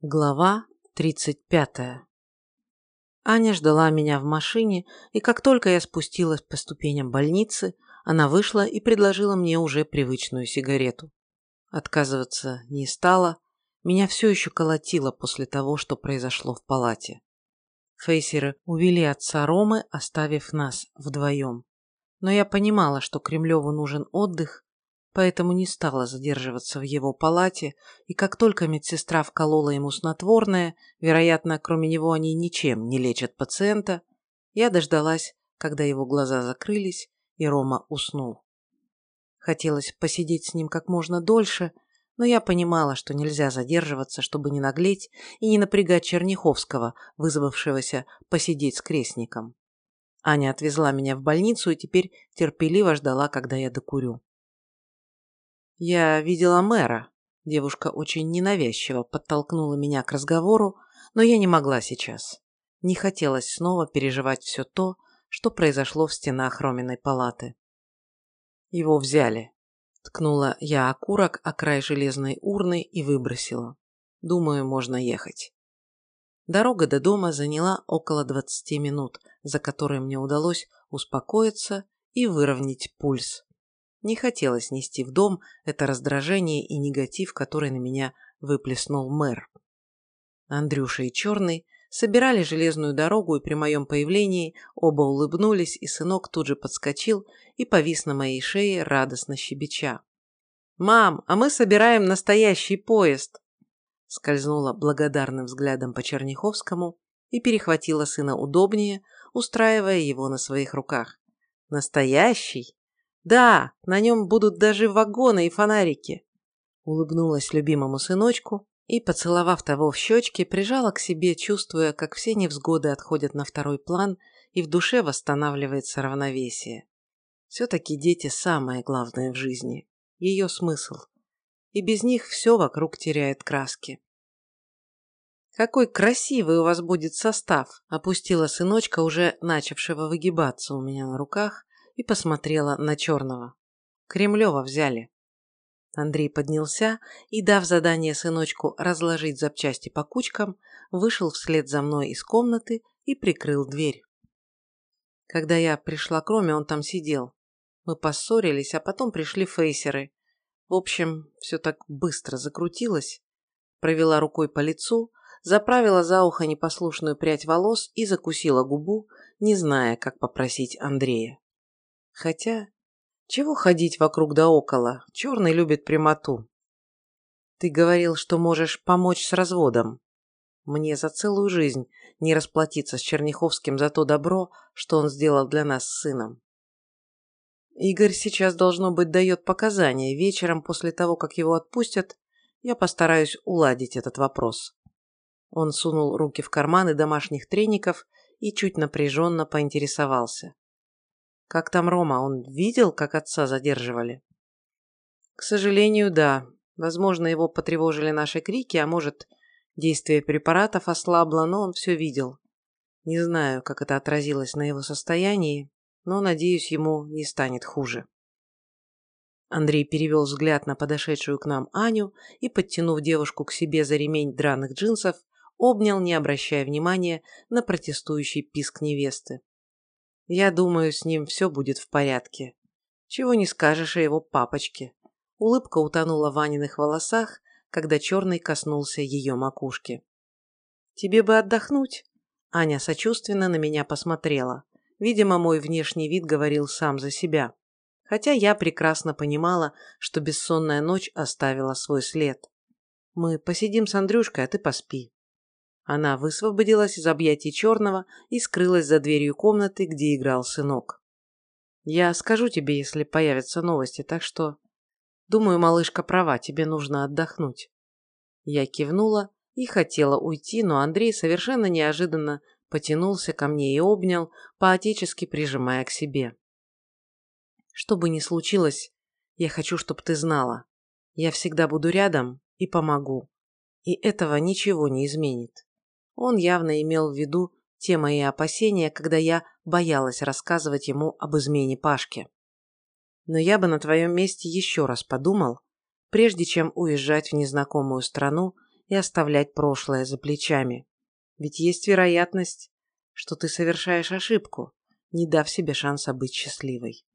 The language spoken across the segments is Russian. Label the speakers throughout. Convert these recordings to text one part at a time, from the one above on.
Speaker 1: Глава 35. Аня ждала меня в машине, и как только я спустилась по ступеням больницы, она вышла и предложила мне уже привычную сигарету. Отказываться не стала, меня все еще колотило после того, что произошло в палате. Фейсеры увели отца Ромы, оставив нас вдвоем. Но я понимала, что Кремлеву нужен отдых, поэтому не стала задерживаться в его палате, и как только медсестра вколола ему снотворное, вероятно, кроме него они ничем не лечат пациента, я дождалась, когда его глаза закрылись, и Рома уснул. Хотелось посидеть с ним как можно дольше, но я понимала, что нельзя задерживаться, чтобы не наглеть и не напрягать Черняховского, вызвавшегося посидеть с крестником. Аня отвезла меня в больницу и теперь терпеливо ждала, когда я докурю. «Я видела мэра». Девушка очень ненавязчиво подтолкнула меня к разговору, но я не могла сейчас. Не хотелось снова переживать все то, что произошло в стенах Роминой палаты. Его взяли. Ткнула я окурок о край железной урны и выбросила. Думаю, можно ехать. Дорога до дома заняла около 20 минут, за которые мне удалось успокоиться и выровнять пульс. Не хотелось нести в дом это раздражение и негатив, который на меня выплеснул мэр. Андрюша и Черный собирали железную дорогу, и при моем появлении оба улыбнулись, и сынок тут же подскочил и повис на моей шее, радостно щебеча. «Мам, а мы собираем настоящий поезд!» Скользнула благодарным взглядом по Черняховскому и перехватила сына удобнее, устраивая его на своих руках. «Настоящий? Да, на нем будут даже вагоны и фонарики. Улыбнулась любимому сыночку и, поцеловав того в щечки, прижала к себе, чувствуя, как все невзгоды отходят на второй план и в душе восстанавливается равновесие. Все-таки дети самое главное в жизни, ее смысл. И без них все вокруг теряет краски. «Какой красивый у вас будет состав!» – опустила сыночка, уже начавшего выгибаться у меня на руках, и посмотрела на черного. Кремлева взяли. Андрей поднялся и, дав задание сыночку разложить запчасти по кучкам, вышел вслед за мной из комнаты и прикрыл дверь. Когда я пришла к Роме, он там сидел. Мы поссорились, а потом пришли фейсеры. В общем, все так быстро закрутилось. Провела рукой по лицу, заправила за ухо непослушную прядь волос и закусила губу, не зная, как попросить Андрея. Хотя, чего ходить вокруг да около? Черный любит прямоту. Ты говорил, что можешь помочь с разводом. Мне за целую жизнь не расплатиться с Черняховским за то добро, что он сделал для нас с сыном. Игорь сейчас, должно быть, дает показания. Вечером, после того, как его отпустят, я постараюсь уладить этот вопрос. Он сунул руки в карманы домашних треников и чуть напряженно поинтересовался. Как там Рома? Он видел, как отца задерживали? К сожалению, да. Возможно, его потревожили наши крики, а может, действие препаратов ослабло, но он все видел. Не знаю, как это отразилось на его состоянии, но, надеюсь, ему не станет хуже. Андрей перевел взгляд на подошедшую к нам Аню и, подтянув девушку к себе за ремень драных джинсов, обнял, не обращая внимания на протестующий писк невесты. Я думаю, с ним все будет в порядке. Чего не скажешь о его папочке. Улыбка утонула в Ваниных волосах, когда черный коснулся ее макушки. «Тебе бы отдохнуть?» Аня сочувственно на меня посмотрела. Видимо, мой внешний вид говорил сам за себя. Хотя я прекрасно понимала, что бессонная ночь оставила свой след. «Мы посидим с Андрюшкой, а ты поспи». Она высвободилась из объятий черного и скрылась за дверью комнаты, где играл сынок. «Я скажу тебе, если появятся новости, так что...» «Думаю, малышка права, тебе нужно отдохнуть». Я кивнула и хотела уйти, но Андрей совершенно неожиданно потянулся ко мне и обнял, поотечески прижимая к себе. «Что бы ни случилось, я хочу, чтобы ты знала. Я всегда буду рядом и помогу. И этого ничего не изменит». Он явно имел в виду те мои опасения, когда я боялась рассказывать ему об измене Пашки. Но я бы на твоем месте еще раз подумал, прежде чем уезжать в незнакомую страну и оставлять прошлое за плечами. Ведь есть вероятность, что ты совершаешь ошибку, не дав себе шанса быть счастливой.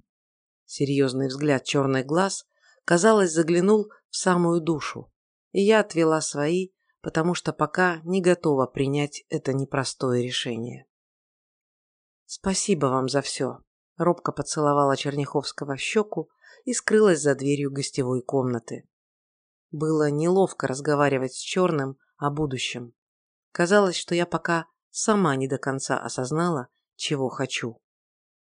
Speaker 1: Серьезный взгляд черных глаз, казалось, заглянул в самую душу, и я отвела свои, потому что пока не готова принять это непростое решение. «Спасибо вам за все», – робко поцеловала Черняховского в щеку и скрылась за дверью гостевой комнаты. Было неловко разговаривать с Черным о будущем. Казалось, что я пока сама не до конца осознала, чего хочу.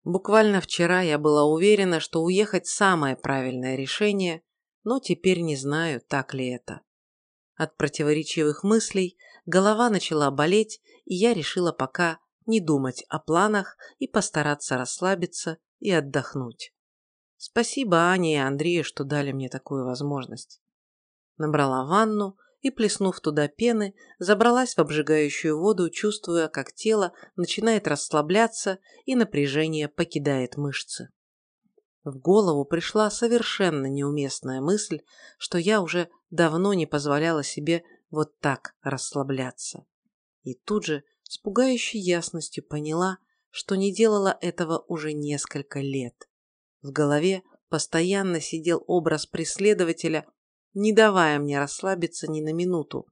Speaker 1: Буквально вчера я была уверена, что уехать самое правильное решение, но теперь не знаю, так ли это. От противоречивых мыслей голова начала болеть, и я решила пока не думать о планах и постараться расслабиться и отдохнуть. Спасибо Ане и Андрею, что дали мне такую возможность. Набрала ванну и, плеснув туда пены, забралась в обжигающую воду, чувствуя, как тело начинает расслабляться и напряжение покидает мышцы. В голову пришла совершенно неуместная мысль, что я уже давно не позволяла себе вот так расслабляться. И тут же с пугающей ясностью поняла, что не делала этого уже несколько лет. В голове постоянно сидел образ преследователя, не давая мне расслабиться ни на минуту.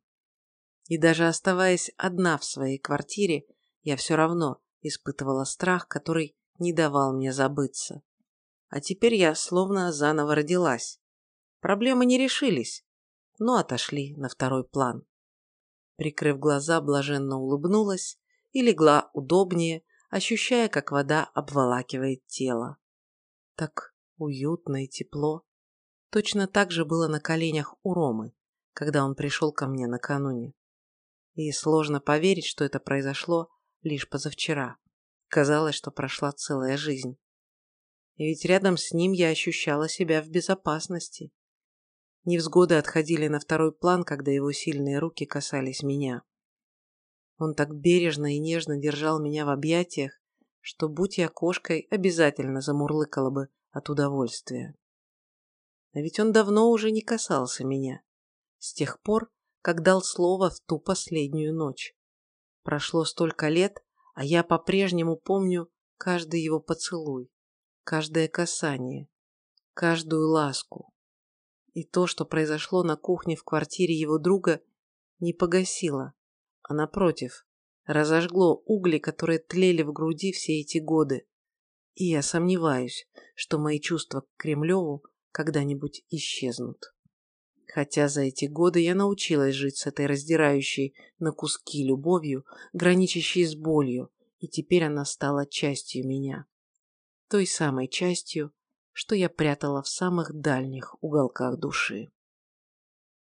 Speaker 1: И даже оставаясь одна в своей квартире, я все равно испытывала страх, который не давал мне забыться. А теперь я словно заново родилась. Проблемы не решились, но отошли на второй план. Прикрыв глаза, блаженно улыбнулась и легла удобнее, ощущая, как вода обволакивает тело. Так уютно и тепло. Точно так же было на коленях у Ромы, когда он пришел ко мне накануне. И сложно поверить, что это произошло лишь позавчера. Казалось, что прошла целая жизнь. И ведь рядом с ним я ощущала себя в безопасности. Невзгоды отходили на второй план, когда его сильные руки касались меня. Он так бережно и нежно держал меня в объятиях, что, будь я кошкой, обязательно замурлыкала бы от удовольствия. А ведь он давно уже не касался меня. С тех пор, как дал слово в ту последнюю ночь. Прошло столько лет, а я по-прежнему помню каждый его поцелуй, каждое касание, каждую ласку. И то, что произошло на кухне в квартире его друга, не погасило, а напротив, разожгло угли, которые тлели в груди все эти годы. И я сомневаюсь, что мои чувства к Кремлеву когда-нибудь исчезнут. Хотя за эти годы я научилась жить с этой раздирающей на куски любовью, граничащей с болью, и теперь она стала частью меня. Той самой частью, что я прятала в самых дальних уголках души.